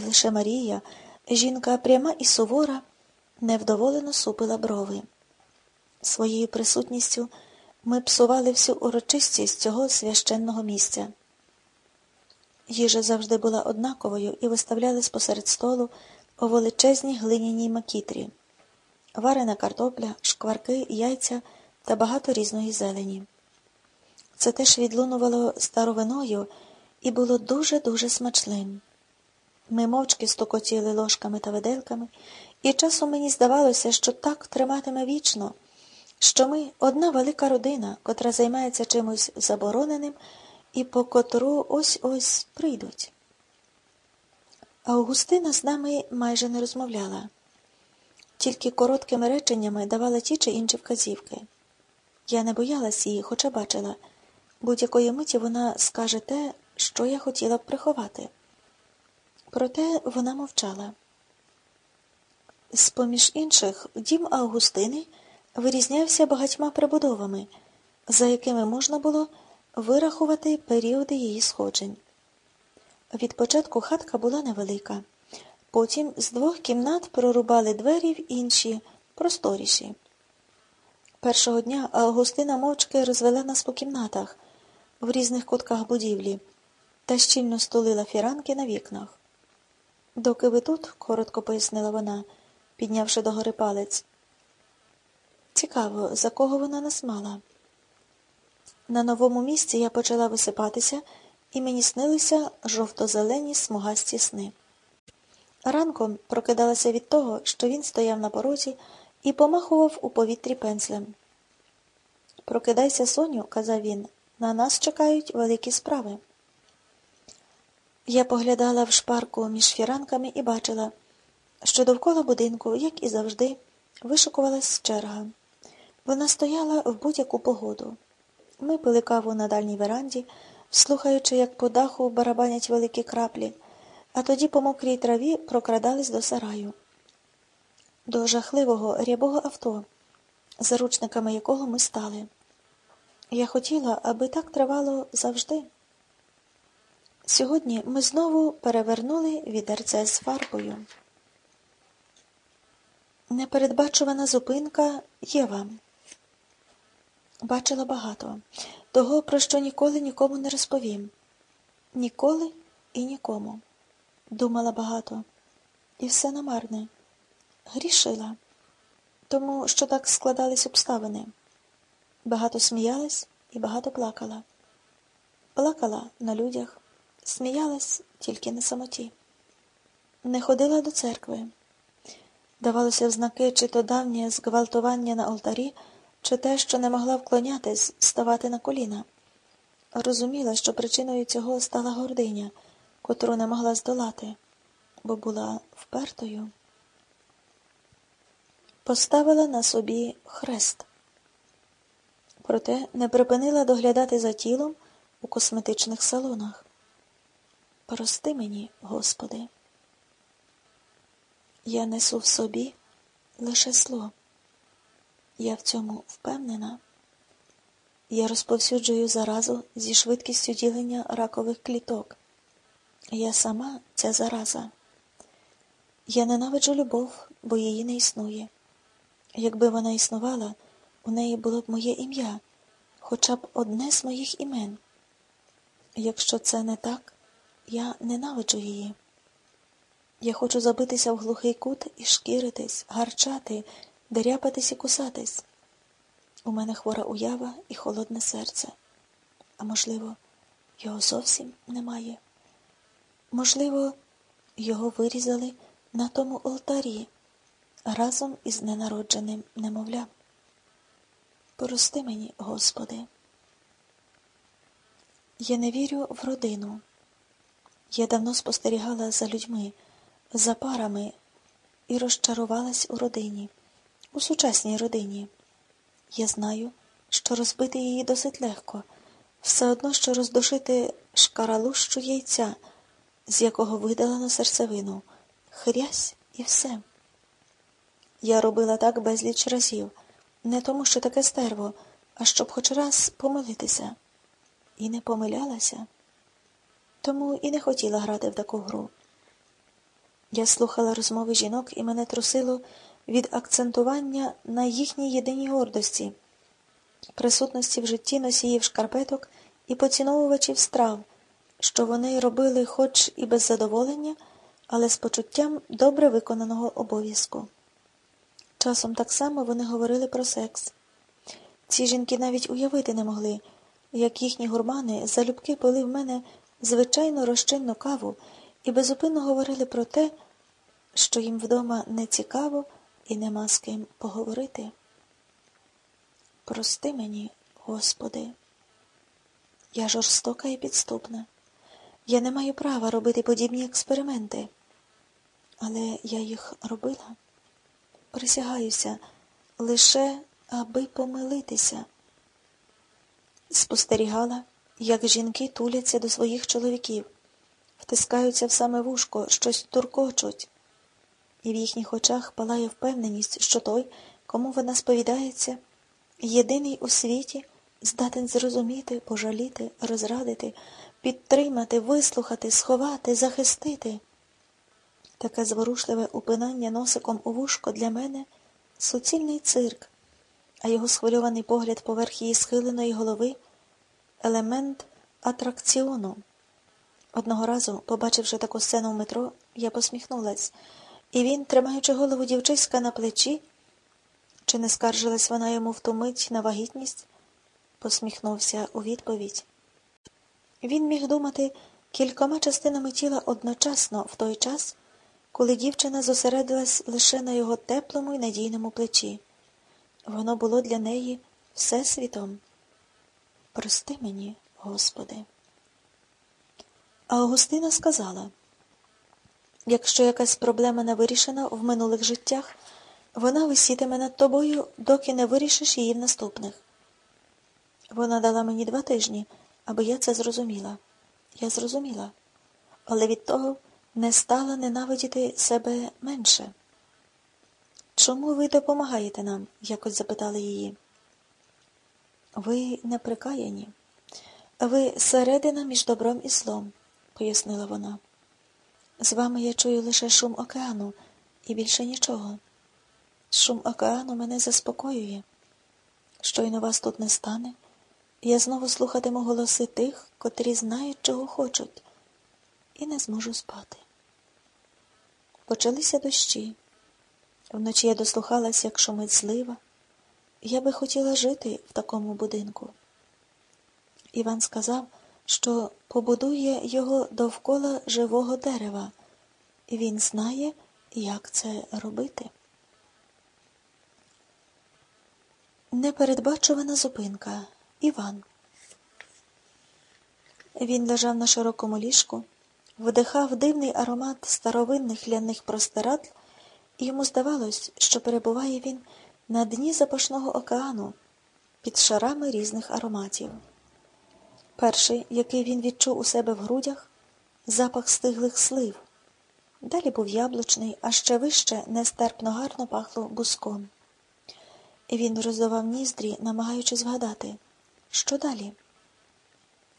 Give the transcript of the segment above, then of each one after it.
І лише Марія, жінка пряма і сувора, невдоволено супила брови. Своєю присутністю ми псували всю урочистість цього священного місця. Їжа завжди була однаковою і виставлялись посеред столу у величезній глиняній макітрі, варена картопля, шкварки, яйця та багато різної зелені. Це теж відлунувало старовиною і було дуже-дуже смачним. Ми мовчки стукотіли ложками та виделками, і часом мені здавалося, що так триматиме вічно, що ми одна велика родина, котра займається чимось забороненим і по котру ось ось прийдуть. Августина з нами майже не розмовляла, тільки короткими реченнями давала ті чи інші вказівки. Я не боялась її, хоча бачила, будь-якої миті вона скаже те, що я хотіла б приховати. Проте вона мовчала. З поміж інших, дім Августини вирізнявся багатьма прибудовами, за якими можна було вирахувати періоди її сходжень. Від початку хатка була невелика, потім з двох кімнат прорубали двері в інші, просторіші. Першого дня Августина мовчки розвела нас по кімнатах в різних кутках будівлі та щільно столила фіранки на вікнах. Доки ви тут, коротко пояснила вона, піднявши догори палець. Цікаво, за кого вона нас мала. На новому місці я почала висипатися, і мені снилися жовто-зелені смугасті сни. Ранком прокидалася від того, що він стояв на порозі і помахував у повітрі пензлем. Прокидайся, Соню, казав він, на нас чекають великі справи. Я поглядала в шпарку між фіранками і бачила, що довкола будинку, як і завжди, вишукувалась черга. Вона стояла в будь-яку погоду. Ми пили каву на дальній веранді, слухаючи, як по даху барабанять великі краплі, а тоді по мокрій траві прокрадались до сараю, до жахливого рябого авто, заручниками якого ми стали. Я хотіла, аби так тривало завжди. Сьогодні ми знову перевернули відерце з фарбою. Непередбачувана зупинка є вам. Бачила багато, того, про що ніколи нікому не розповім. Ніколи і нікому. Думала багато, і все намарне. Грішила, тому що так складались обставини. Багато сміялась і багато плакала. Плакала на людях сміялась тільки на самоті. Не ходила до церкви. Давалося в знаки чи то давнє зґвалтування на алтарі, чи те, що не могла вклонятись, ставати на коліна. Розуміла, що причиною цього стала гординя, котру не могла здолати, бо була впертою. Поставила на собі хрест, проте не припинила доглядати за тілом у косметичних салонах. Прости мені, Господи. Я несу в собі лише зло. Я в цьому впевнена. Я розповсюджую заразу зі швидкістю ділення ракових кліток. Я сама ця зараза. Я ненавиджу любов, бо її не існує. Якби вона існувала, у неї було б моє ім'я, хоча б одне з моїх імен. Якщо це не так, я ненавиджу її. Я хочу забитися в глухий кут і шкіритись, гарчати, деряпатись і кусатись. У мене хвора уява і холодне серце. А можливо, його зовсім немає. Можливо, його вирізали на тому алтарі разом із ненародженим немовлям. Прости мені, Господи. Я не вірю в родину. Я давно спостерігала за людьми, за парами і розчарувалась у родині, у сучасній родині. Я знаю, що розбити її досить легко, все одно, що роздушити шкаралущу яйця, з якого видалено серцевину, хрясь і все. Я робила так безліч разів, не тому, що таке стерво, а щоб хоч раз помилитися. І не помилялася тому і не хотіла грати в таку гру. Я слухала розмови жінок і мене трусило від акцентування на їхній єдиній гордості, присутності в житті носіїв шкарпеток і поціновувачів страв, що вони робили хоч і без задоволення, але з почуттям добре виконаного обов'язку. Часом так само вони говорили про секс. Ці жінки навіть уявити не могли, як їхні гурмани залюбки пили в мене звичайну розчинну каву і безупинно говорили про те, що їм вдома не цікаво і нема з ким поговорити. Прости мені, Господи, я жорстока і підступна. Я не маю права робити подібні експерименти, але я їх робила. Присягаюся лише аби помилитися. Спостерігала, як жінки туляться до своїх чоловіків, втискаються в саме вушко, щось туркочуть, і в їхніх очах палає впевненість, що той, кому вона сповідається, єдиний у світі здатен зрозуміти, пожаліти, розрадити, підтримати, вислухати, сховати, захистити. Таке зворушливе упинання носиком у вушко для мене суцільний цирк, а його схвильований погляд поверх її схиленої голови елемент атракціону. Одного разу, побачивши таку сцену в метро, я посміхнулась, і він, тримаючи голову дівчиська на плечі, чи не скаржилась вона йому в ту мить на вагітність, посміхнувся у відповідь. Він міг думати кількома частинами тіла одночасно в той час, коли дівчина зосередилась лише на його теплому і надійному плечі. Воно було для неї всесвітом. Прости мені, Господи. А Августина сказала, якщо якась проблема не вирішена в минулих життях, вона висітиме над тобою, доки не вирішиш її в наступних. Вона дала мені два тижні, аби я це зрозуміла. Я зрозуміла, але від того не стала ненавидіти себе менше. Чому ви допомагаєте нам? якось запитали її. Ви не прикаяні. Ви середина між добром і злом, пояснила вона. З вами я чую лише шум океану і більше нічого. Шум океану мене заспокоює. Щойно вас тут не стане, я знову слухатиму голоси тих, котрі знають, чого хочуть, і не зможу спати. Почалися дощі. Вночі я дослухалась, як шумить злива. Я би хотіла жити в такому будинку. Іван сказав, що побудує його довкола живого дерева, він знає, як це робити. Непередбачувана зупинка. Іван. Він лежав на широкому ліжку, вдихав дивний аромат старовинних ляних простирадл, і йому здавалось, що перебуває він на дні запашного океану під шарами різних ароматів. Перший, який він відчув у себе в грудях, запах стиглих слив. Далі був яблучний, а ще вище нестерпно гарно пахло буском. Він роздавав ніздрі, намагаючись згадати, що далі?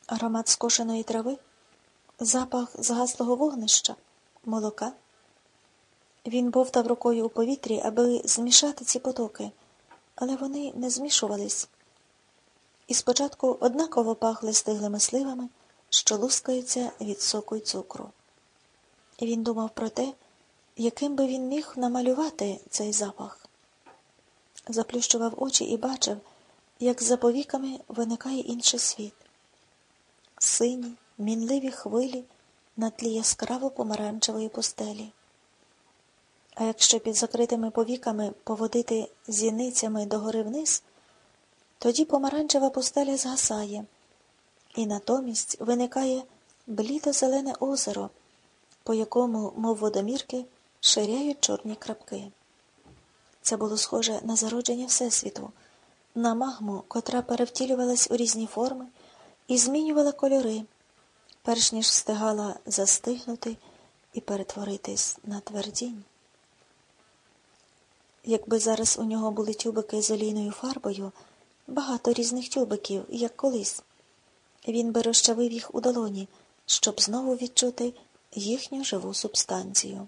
Аромат скошеної трави, запах згаслого вогнища, молока. Він бовтав рукою у повітрі, аби змішати ці потоки, але вони не змішувались. І спочатку однаково пахли стиглими сливами, що лускаються від соку й цукру. І він думав про те, яким би він міг намалювати цей запах. Заплющував очі і бачив, як за повіками виникає інший світ. Сині, мінливі хвилі на тлі яскраво помаранчевої постелі. А якщо під закритими повіками поводити зіницями догори вниз, тоді помаранчева постеля згасає, і натомість виникає блідо-зелене озеро, по якому, мов водомірки, ширяють чорні крапки. Це було схоже на зародження Всесвіту, на магму, котра перевтілювалась у різні форми і змінювала кольори, перш ніж встигала застигнути і перетворитись на твердінь. Якби зараз у нього були тюбики з олійною фарбою, багато різних тюбиків, як колись, він би розчавив їх у долоні, щоб знову відчути їхню живу субстанцію.